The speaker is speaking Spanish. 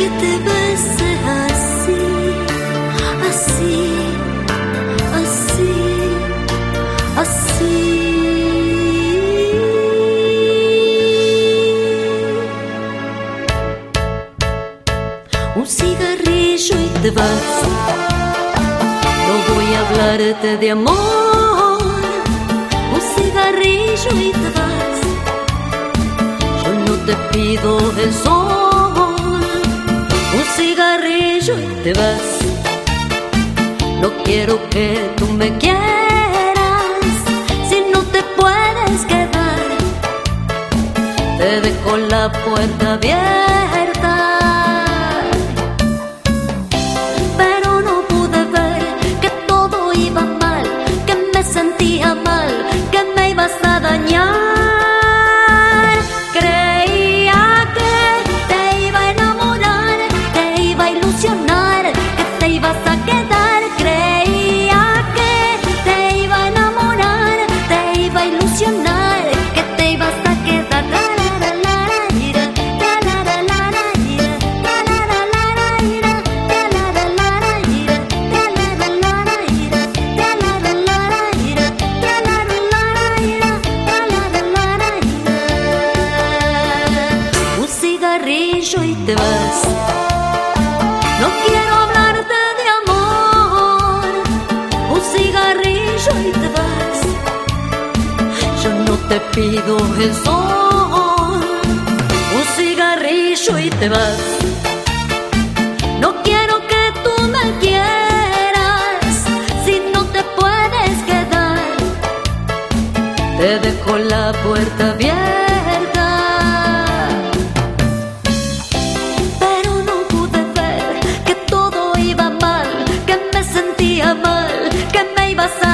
que te bese así, así, así, así. Un cigarrillo y te vas. No voy a hablarte de amor. Un cigarrillo y te vas. Yo no te pido el sol. Cigarrillo y te vas. No quiero que tú me quieras. Si no te puedes quedar, te dejo la puerta abierta. Te vas. No quiero hablarte de amor. Un cigarrillo y te vas. Yo no te pido el sol. Un cigarrillo y te vas. No quiero que tú me quieras. Si no te puedes quedar, te dejo la puerta abierta. pasar.